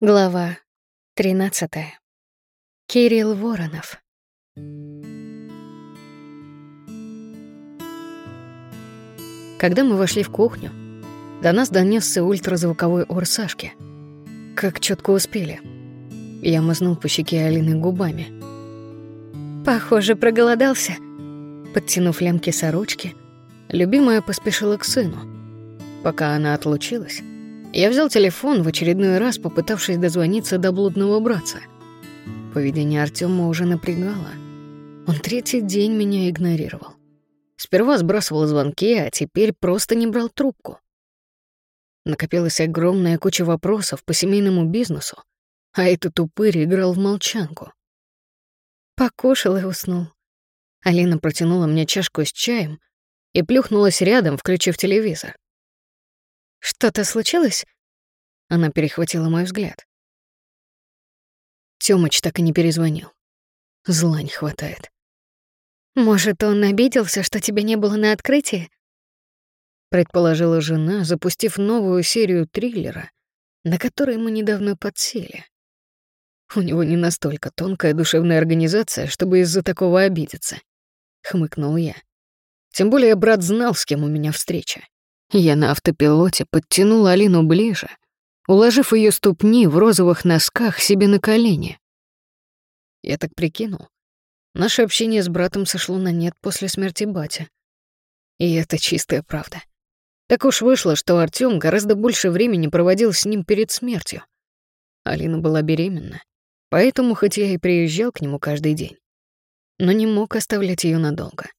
Глава 13. Кирилл Воронов. Когда мы вошли в кухню, до нас донесся ультразвуковой ор Сашки. Как четко успели. Я мазнул по щеке Алины губами. «Похоже, проголодался», Подтянув лямки сорочки, любимая поспешила к сыну. Пока она отлучилась, я взял телефон, в очередной раз попытавшись дозвониться до блудного братца. Поведение Артема уже напрягало. Он третий день меня игнорировал. Сперва сбрасывал звонки, а теперь просто не брал трубку. Накопилась огромная куча вопросов по семейному бизнесу, а этот упырь играл в молчанку. Покушал и уснул. Алина протянула мне чашку с чаем и плюхнулась рядом, включив телевизор. «Что-то случилось?» Она перехватила мой взгляд. Тёмыч так и не перезвонил. Зла не хватает. «Может, он обиделся, что тебя не было на открытии?» Предположила жена, запустив новую серию триллера, на который мы недавно подсели. У него не настолько тонкая душевная организация, чтобы из-за такого обидеться. Хмыкнул я. Тем более брат знал, с кем у меня встреча. Я на автопилоте подтянул Алину ближе, уложив ее ступни в розовых носках себе на колени. Я так прикинул. Наше общение с братом сошло на нет после смерти батя. И это чистая правда. Так уж вышло, что Артём гораздо больше времени проводил с ним перед смертью. Алина была беременна, поэтому хоть я и приезжал к нему каждый день, но не мог оставлять ее надолго.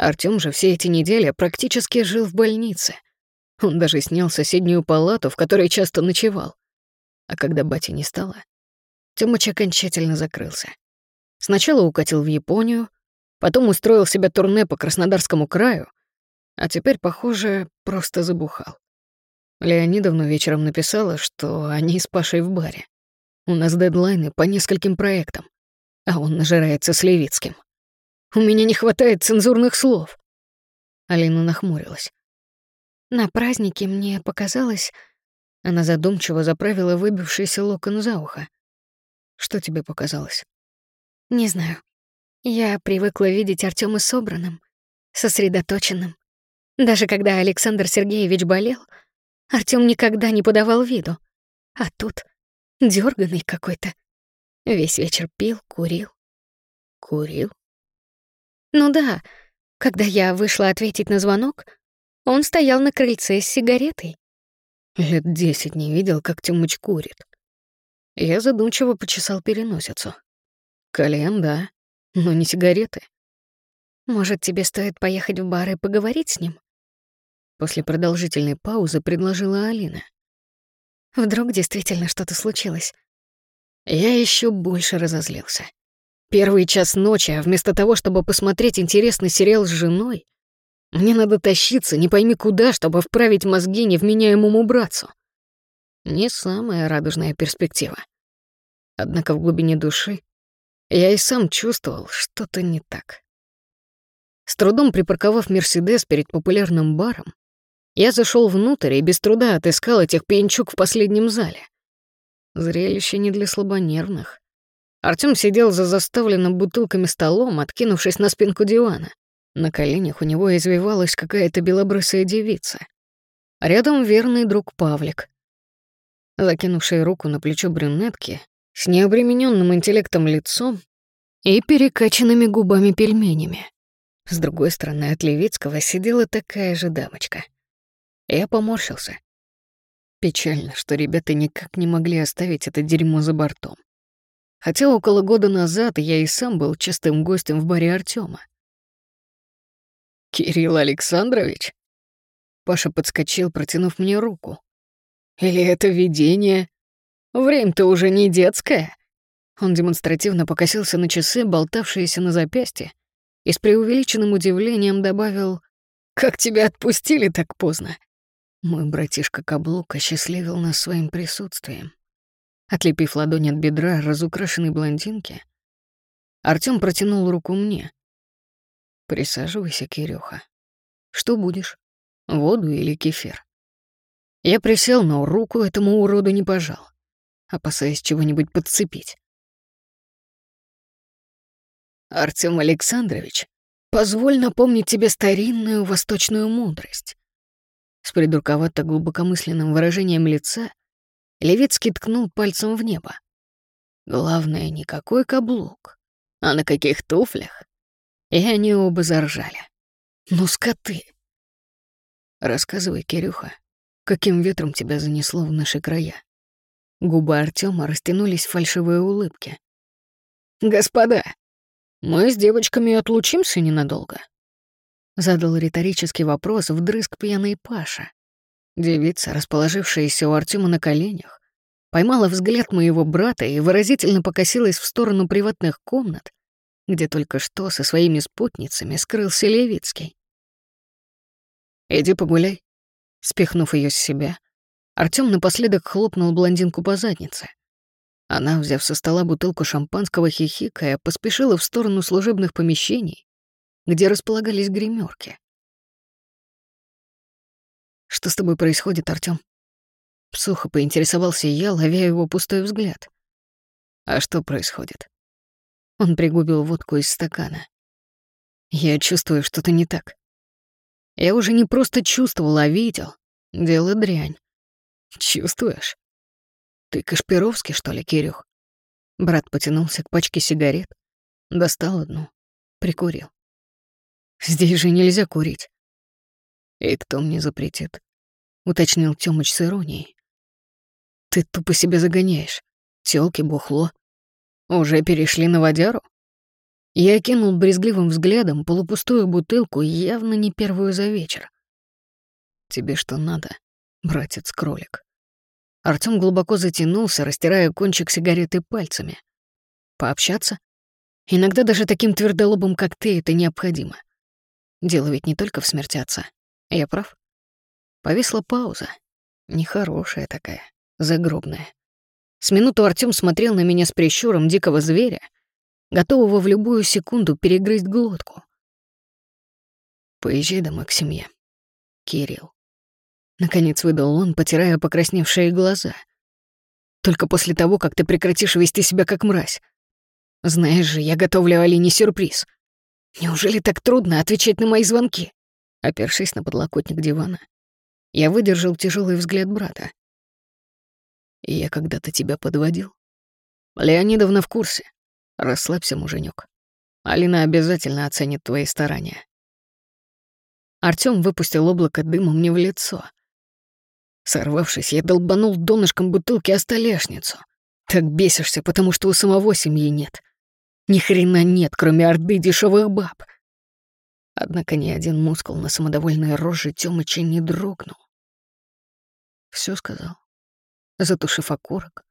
Артём же все эти недели практически жил в больнице. Он даже снял соседнюю палату, в которой часто ночевал. А когда бати не стало, Тёмыч окончательно закрылся. Сначала укатил в Японию, потом устроил себе турне по Краснодарскому краю, а теперь, похоже, просто забухал. Леонидовна вечером написала, что они с Пашей в баре. У нас дедлайны по нескольким проектам, а он нажирается с Левицким. У меня не хватает цензурных слов. Алина нахмурилась. На празднике мне показалось... Она задумчиво заправила выбившийся локон за ухо. Что тебе показалось? Не знаю. Я привыкла видеть Артема собранным, сосредоточенным. Даже когда Александр Сергеевич болел, Артём никогда не подавал виду. А тут дёрганный какой-то. Весь вечер пил, курил. Курил? Ну да, когда я вышла ответить на звонок, он стоял на крыльце с сигаретой. Лет десять не видел, как Тёмыч курит. Я задумчиво почесал переносицу. Кальян, да, но не сигареты. Может, тебе стоит поехать в бар и поговорить с ним? После продолжительной паузы предложила Алина. Вдруг действительно что-то случилось. Я еще больше разозлился. Первый час ночи, а вместо того, чтобы посмотреть интересный сериал с женой, мне надо тащиться не пойми куда, чтобы вправить мозги невменяемому братцу. Не самая радужная перспектива. Однако в глубине души я и сам чувствовал, что-то не так. С трудом припарковав «Мерседес» перед популярным баром, я зашел внутрь и без труда отыскал этих пьянчук в последнем зале. Зрелище не для слабонервных. Артём сидел за заставленным бутылками столом, откинувшись на спинку дивана. На коленях у него извивалась какая-то белобрысая девица. Рядом верный друг Павлик. Закинувший руку на плечо брюнетки, с необремененным интеллектом лицом и перекачанными губами-пельменями. С другой стороны от Левицкого сидела такая же дамочка. Я поморщился. Печально, что ребята никак не могли оставить это дерьмо за бортом. Хотя около года назад я и сам был частым гостем в баре Артема. «Кирилл Александрович?» Паша подскочил, протянув мне руку. «Или это видение? Время-то уже не детское». Он демонстративно покосился на часы, болтавшиеся на запястье, и с преувеличенным удивлением добавил «Как тебя отпустили так поздно?» Мой братишка Каблук осчастливил нас своим присутствием. Отлепив ладонь от бедра разукрашенной блондинки, Артём протянул руку мне. «Присаживайся, Кирюха. Что будешь? Воду или кефир?» Я присел, но руку этому уроду не пожал. опасаясь чего-нибудь подцепить. «Артём Александрович, позволь напомнить тебе старинную восточную мудрость». С придурковато глубокомысленным выражением лица Левицкий ткнул пальцем в небо. Главное, никакой каблук, а на каких туфлях. И они оба заржали. Ну, скоты. Рассказывай, Кирюха, каким ветром тебя занесло в наши края? Губы Артема растянулись в фальшивые улыбки. «Господа, мы с девочками отлучимся ненадолго?» Задал риторический вопрос вдрызг пьяный Паша. Девица, расположившаяся у Артема на коленях, поймала взгляд моего брата и выразительно покосилась в сторону приватных комнат, где только что со своими спутницами скрылся Левицкий. «Иди погуляй», — спихнув ее с себя, Артём напоследок хлопнул блондинку по заднице. Она, взяв со стола бутылку шампанского хихикая, поспешила в сторону служебных помещений, где располагались гримерки. «Что с тобой происходит, Артём?» Сухо поинтересовался я, ловя его пустой взгляд. «А что происходит?» Он пригубил водку из стакана. «Я чувствую, что-то не так. Я уже не просто чувствовал, а видел. Дело дрянь. Чувствуешь? Ты Кашпировский, что ли, Кирюх? Брат потянулся к пачке сигарет, достал одну, прикурил. Здесь же нельзя курить. И кто мне запретит? Уточнил Тёмыч с иронией. Ты тупо себя загоняешь. Тёлки, бухло. Уже перешли на водяру? Я кинул брезгливым взглядом полупустую бутылку, явно не первую за вечер. «Тебе что надо, братец-кролик?» Артём глубоко затянулся, растирая кончик сигареты пальцами. «Пообщаться? Иногда даже таким твердолобым, как ты, это необходимо. Дело ведь не только в смерти отца. Я прав?» Повисла пауза. Нехорошая такая, загробная. С минуту Артём смотрел на меня с прищуром дикого зверя — готового в любую секунду перегрызть глотку. «Поезжай домой к семье, Кирилл». Наконец выдал он, потирая покрасневшие глаза. «Только после того, как ты прекратишь вести себя как мразь. Знаешь же, я готовлю Алине сюрприз. Неужели так трудно отвечать на мои звонки?» Опершись на подлокотник дивана, я выдержал тяжелый взгляд брата. «Я когда-то тебя подводил. Леонидовна в курсе. Расслабься, муженек. Алина обязательно оценит твои старания. Артём выпустил облако дыма мне в лицо. Сорвавшись, я долбанул донышком бутылки о столешницу. Так бесишься, потому что у самого семьи нет. Ни хрена нет, кроме орды дешевых баб. Однако ни один мускул на самодовольной роже Тёмыча не дрогнул. Все сказал. Затушив окурок,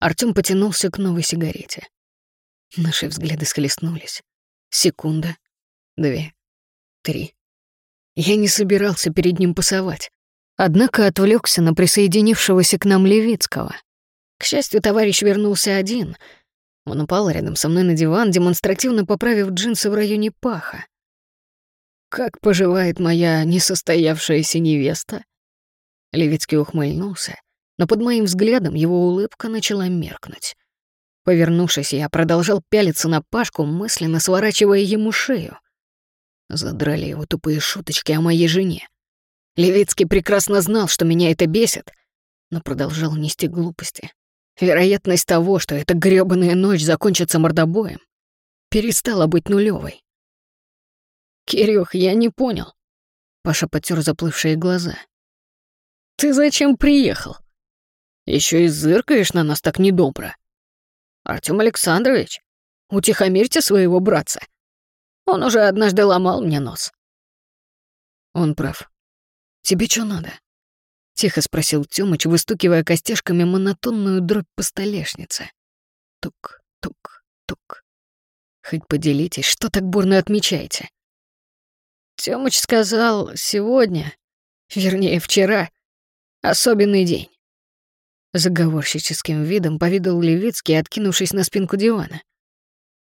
Артём потянулся к новой сигарете. Наши взгляды схлестнулись. Секунда, две, три. Я не собирался перед ним пасовать, однако отвлекся на присоединившегося к нам Левицкого. К счастью, товарищ вернулся один. Он упал рядом со мной на диван, демонстративно поправив джинсы в районе паха. «Как поживает моя несостоявшаяся невеста?» Левицкий ухмыльнулся, но под моим взглядом его улыбка начала меркнуть. Повернувшись, я продолжал пялиться на Пашку, мысленно сворачивая ему шею. Задрали его тупые шуточки о моей жене. Левицкий прекрасно знал, что меня это бесит, но продолжал нести глупости. Вероятность того, что эта грёбаная ночь закончится мордобоем, перестала быть нулевой. «Кирюх, я не понял». Паша потер заплывшие глаза. «Ты зачем приехал? Еще и зыркаешь на нас так недобро». Артём Александрович, утихомирьте своего братца. Он уже однажды ломал мне нос. Он прав. Тебе что надо? Тихо спросил Тёмыч, выстукивая костяшками монотонную дробь по столешнице. Тук, тук, тук. Хоть поделитесь, что так бурно отмечаете? Тёмыч сказал, сегодня, вернее, вчера, особенный день. Заговорщическим видом повидал Левицкий, откинувшись на спинку дивана.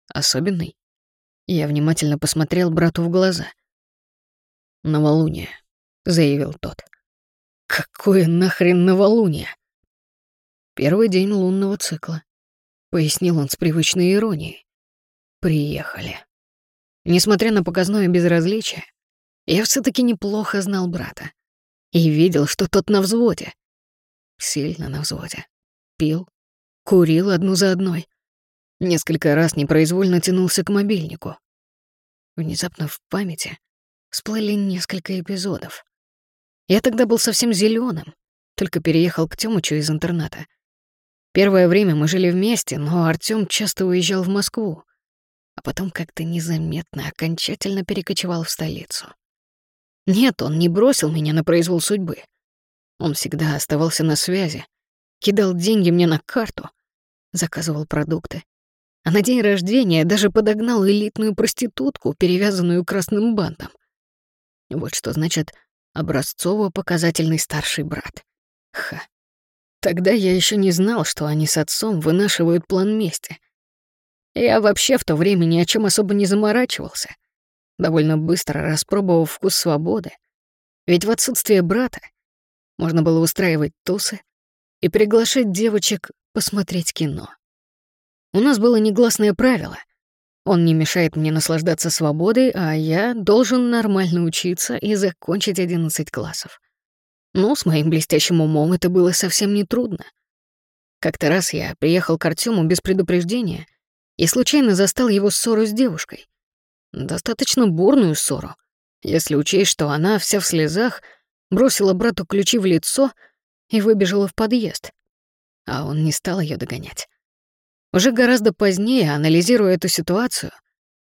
«Особенный?» Я внимательно посмотрел брату в глаза. «Новолуние», — заявил тот. «Какое нахрен новолуние?» Первый день лунного цикла. Пояснил он с привычной иронией. Приехали. Несмотря на показное безразличие, я все таки неплохо знал брата. И видел, что тот на взводе. Сильно на взводе. Пил, курил одну за одной. Несколько раз непроизвольно тянулся к мобильнику. Внезапно в памяти всплыли несколько эпизодов. Я тогда был совсем зеленым, только переехал к Тёмычу из интерната. Первое время мы жили вместе, но Артём часто уезжал в Москву, а потом как-то незаметно окончательно перекочевал в столицу. Нет, он не бросил меня на произвол судьбы. Он всегда оставался на связи, кидал деньги мне на карту, заказывал продукты. А на день рождения даже подогнал элитную проститутку, перевязанную красным бантом. Вот что значит образцово-показательный старший брат. Ха. Тогда я еще не знал, что они с отцом вынашивают план мести. Я вообще в то время ни о чем особо не заморачивался — довольно быстро распробовав вкус свободы. Ведь в отсутствие брата можно было устраивать тусы и приглашать девочек посмотреть кино. У нас было негласное правило. Он не мешает мне наслаждаться свободой, а я должен нормально учиться и закончить 11 классов. Ну, с моим блестящим умом это было совсем не трудно. Как-то раз я приехал к Артёму без предупреждения и случайно застал его ссору с девушкой. Достаточно бурную ссору, если учесть, что она, вся в слезах, бросила брату ключи в лицо и выбежала в подъезд. А он не стал ее догонять. Уже гораздо позднее, анализируя эту ситуацию,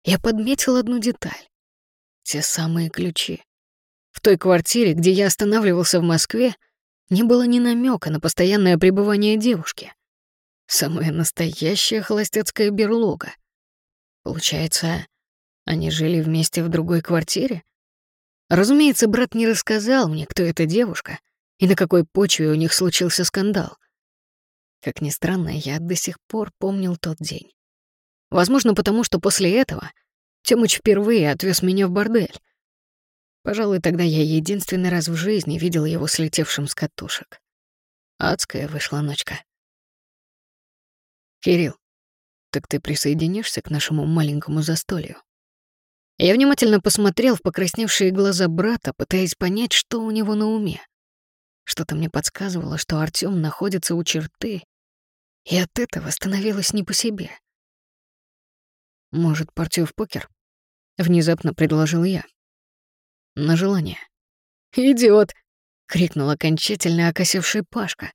я подметил одну деталь. Те самые ключи. В той квартире, где я останавливался в Москве, не было ни намека на постоянное пребывание девушки. Самая настоящая холостяцкая берлога. Получается, они жили вместе в другой квартире? Разумеется, брат не рассказал мне, кто эта девушка и на какой почве у них случился скандал. Как ни странно, я до сих пор помнил тот день. Возможно, потому что после этого Тёмыч впервые отвез меня в бордель. Пожалуй, тогда я единственный раз в жизни видел его слетевшим с катушек. Адская вышла ночка. «Кирилл, так ты присоединишься к нашему маленькому застолью?» Я внимательно посмотрел в покрасневшие глаза брата, пытаясь понять, что у него на уме. Что-то мне подсказывало, что Артём находится у черты, и от этого становилось не по себе. «Может, партию в покер?» — внезапно предложил я. «На желание». «Идиот!» — крикнул окончательно окосевший Пашка.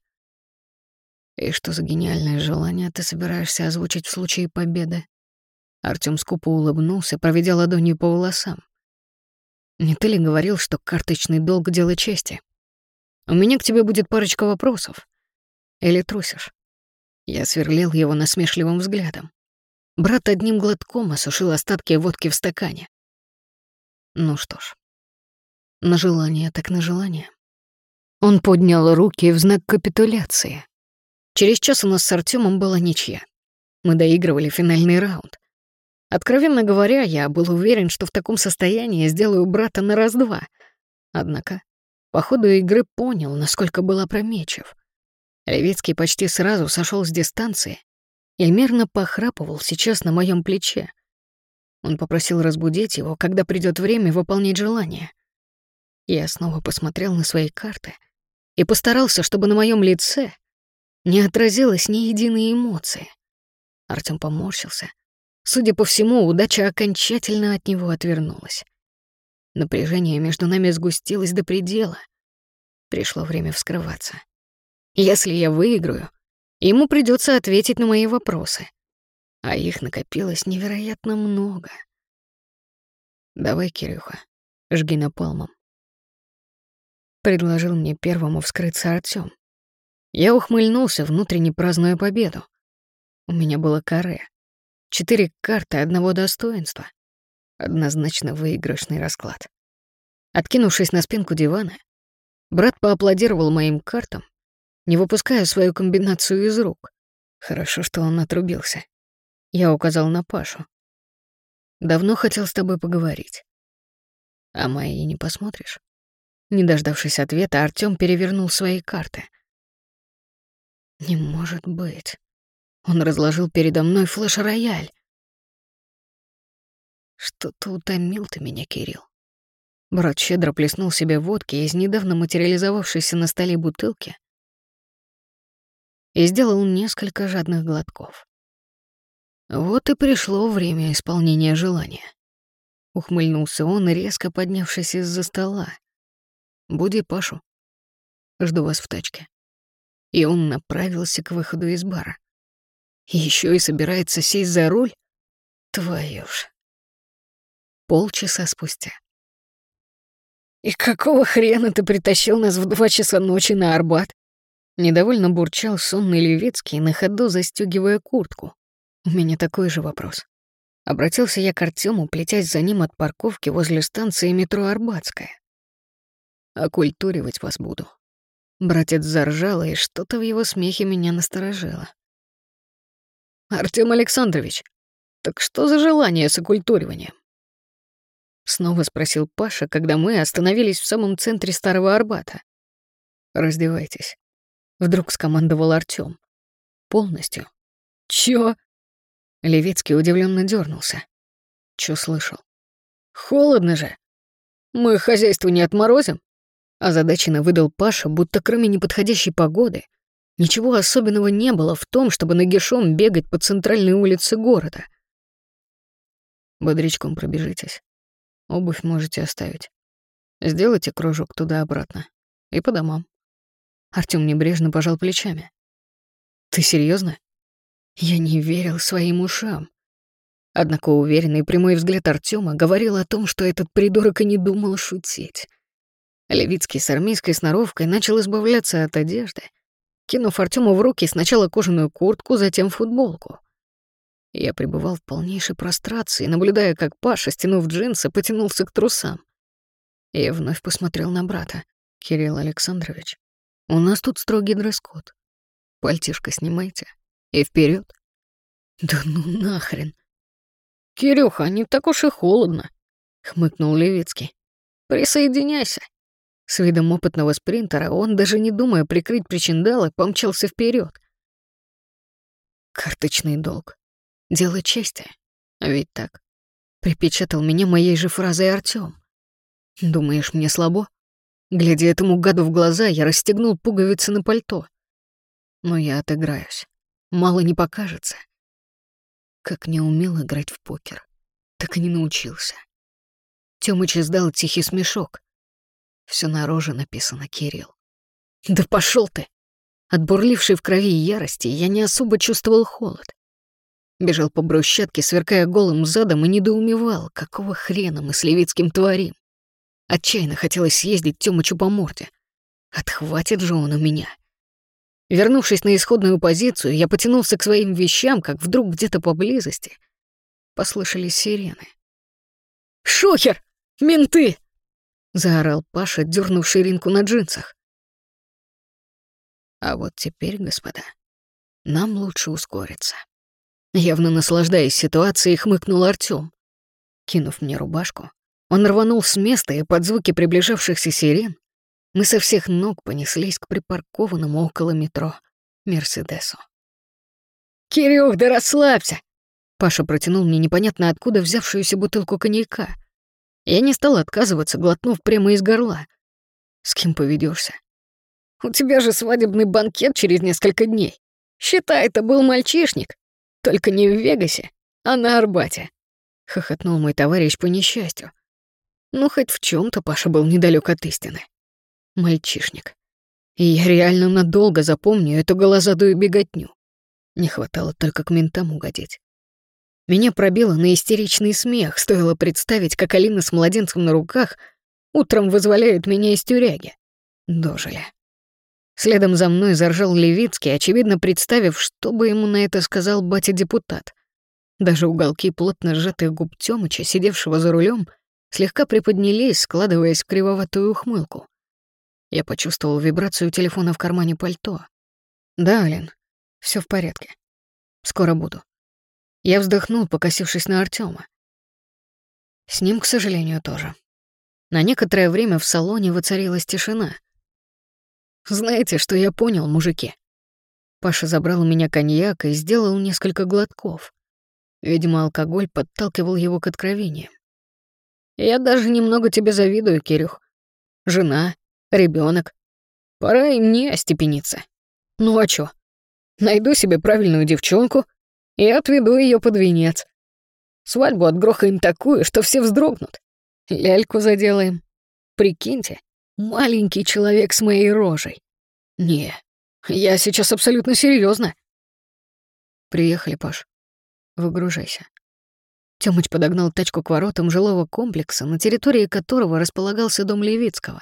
«И что за гениальное желание ты собираешься озвучить в случае победы?» Артём скупо улыбнулся, проведя ладонью по волосам. «Не ты ли говорил, что карточный долг — дело чести? У меня к тебе будет парочка вопросов. Или трусишь?» Я сверлил его насмешливым взглядом. Брат одним глотком осушил остатки водки в стакане. Ну что ж, на желание так на желание. Он поднял руки в знак капитуляции. Через час у нас с Артёмом была ничья. Мы доигрывали финальный раунд. Откровенно говоря, я был уверен, что в таком состоянии сделаю брата на раз-два. Однако по ходу игры понял, насколько был опрометчив. Левицкий почти сразу сошел с дистанции и мерно похрапывал сейчас на моем плече. Он попросил разбудить его, когда придет время выполнять желание. Я снова посмотрел на свои карты и постарался, чтобы на моем лице не отразилось ни единой эмоции. Артём поморщился, Судя по всему, удача окончательно от него отвернулась. Напряжение между нами сгустилось до предела. Пришло время вскрываться. Если я выиграю, ему придется ответить на мои вопросы. А их накопилось невероятно много. «Давай, Кирюха, жги напалмом», — предложил мне первому вскрыться Артём. Я ухмыльнулся, внутренне празднуя победу. У меня было каре. Четыре карты одного достоинства. Однозначно выигрышный расклад. Откинувшись на спинку дивана, брат поаплодировал моим картам, не выпуская свою комбинацию из рук. Хорошо, что он отрубился. Я указал на Пашу. Давно хотел с тобой поговорить. А мои не посмотришь? Не дождавшись ответа, Артём перевернул свои карты. Не может быть. Он разложил передо мной флеш-рояль. Что-то утомил ты меня, Кирилл. Брат щедро плеснул себе водки из недавно материализовавшейся на столе бутылки и сделал несколько жадных глотков. Вот и пришло время исполнения желания. Ухмыльнулся он, резко поднявшись из-за стола. «Буди Пашу. Жду вас в тачке». И он направился к выходу из бара. Еще и собирается сесть за руль? Твою ж. Полчаса спустя. «И какого хрена ты притащил нас в два часа ночи на Арбат?» Недовольно бурчал сонный Левицкий, на ходу застегивая куртку. У меня такой же вопрос. Обратился я к Артему, плетясь за ним от парковки возле станции метро Арбатская. «Окультуривать вас буду». Братец заржал, и что-то в его смехе меня насторожило. «Артём Александрович, так что за желание с окультуриванием?» Снова спросил Паша, когда мы остановились в самом центре Старого Арбата. «Раздевайтесь». Вдруг скомандовал Артём. «Полностью». «Чё?» Левицкий удивленно дернулся. «Чё слышал?» «Холодно же. Мы хозяйство не отморозим?» Озадаченно выдал Паша, будто кроме неподходящей погоды ничего особенного не было в том, чтобы нагишом бегать по центральной улице города. «Бодрячком пробежитесь», Обувь можете оставить. Сделайте кружок туда-обратно. И по домам. Артём небрежно пожал плечами. Ты серьезно? Я не верил своим ушам. Однако уверенный прямой взгляд Артёма говорил о том, что этот придурок и не думал шутить. Левицкий с армейской сноровкой начал избавляться от одежды, кинув Артёму в руки сначала кожаную куртку, затем футболку. Я пребывал в полнейшей прострации, наблюдая, как Паша, стянув джинсы, потянулся к трусам. Я вновь посмотрел на брата. «Кирилл Александрович, у нас тут строгий дресс-код. Пальтишко снимайте. И вперед. «Да ну нахрен!» «Кирюха, не так уж и холодно», — хмыкнул Левицкий. «Присоединяйся». С видом опытного спринтера он, даже не думая прикрыть причиндалы, помчался вперед. Карточный долг. Дело чести. Ведь так. Припечатал меня моей же фразой Артём. Думаешь, мне слабо? Глядя этому гаду в глаза, я расстегнул пуговицы на пальто. Но я отыграюсь. Мало не покажется. Как не умел играть в покер, так и не научился. Тёмыч издал тихий смешок. Всё на написано Кирилл. Да пошёл ты! От бурлившей в крови ярости я не особо чувствовал холод. Бежал по брусчатке, сверкая голым задом, и недоумевал, какого хрена мы с Левицким творим. Отчаянно хотелось съездить Тёмычу по морде. Отхватит же он у меня. Вернувшись на исходную позицию, я потянулся к своим вещам, как вдруг где-то поблизости послышались сирены. «Шухер! Менты!» — заорал Паша, дернув ширинку на джинсах. А вот теперь, господа, нам лучше ускориться. Явно наслаждаясь ситуацией, хмыкнул Артём. Кинув мне рубашку, он рванул с места, и под звуки приближавшихся сирен мы со всех ног понеслись к припаркованному около метро Мерседесу. «Кирюх, да расслабься!» Паша протянул мне непонятно откуда взявшуюся бутылку коньяка. Я не стал отказываться, глотнув прямо из горла. «С кем поведешься? «У тебя же свадебный банкет через несколько дней. Считай, это был мальчишник, только не в Вегасе, а на Арбате. Хохотнул мой товарищ по несчастью. Ну, хоть в чем то Паша был недалек от истины. Мальчишник. И я реально надолго запомню эту голозадую беготню. Не хватало только к ментам угодить. Меня пробило на истеричный смех, стоило представить, как Алина с младенцем на руках утром вызволяют меня из тюряги. Дожили. Следом за мной заржал Левицкий, очевидно представив, что бы ему на это сказал батя-депутат. Даже уголки плотно сжатых губ Тёмыча, сидевшего за рулем, слегка приподнялись, складываясь в кривоватую ухмылку. Я почувствовал вибрацию телефона в кармане пальто. «Да, Алин, все в порядке. Скоро буду». Я вздохнул, покосившись на Артема. С ним, к сожалению, тоже. На некоторое время в салоне воцарилась тишина — знаете, что я понял, мужики? Паша забрал у меня коньяк и сделал несколько глотков. Видимо, алкоголь подталкивал его к откровениям. «Я даже немного тебе завидую, Кирюх. Жена, ребенок. Пора и мне остепениться. Ну а чё? Найду себе правильную девчонку и отведу ее под венец. Свадьбу отгрохаем такую, что все вздрогнут. Ляльку заделаем. Прикиньте, маленький человек с моей рожей. Не, я сейчас абсолютно серьезно. Приехали, Паш. Выгружайся. Тёмыч подогнал тачку к воротам жилого комплекса, на территории которого располагался дом Левицкого.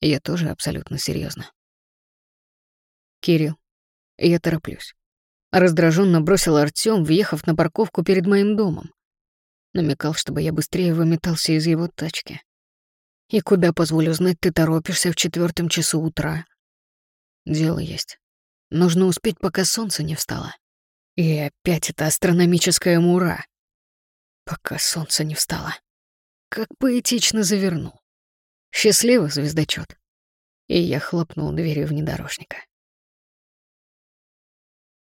Я тоже абсолютно серьезно. Кирилл, я тороплюсь. Раздраженно бросил Артём, въехав на парковку перед моим домом. Намекал, чтобы я быстрее выметался из его тачки. И куда, позволю знать, ты торопишься в четвертом часу утра? Дело есть. Нужно успеть, пока солнце не встало. И опять это астрономическая мура. Пока солнце не встало. Как поэтично завернул. Счастливо, звездочет. И я хлопнул дверью внедорожника.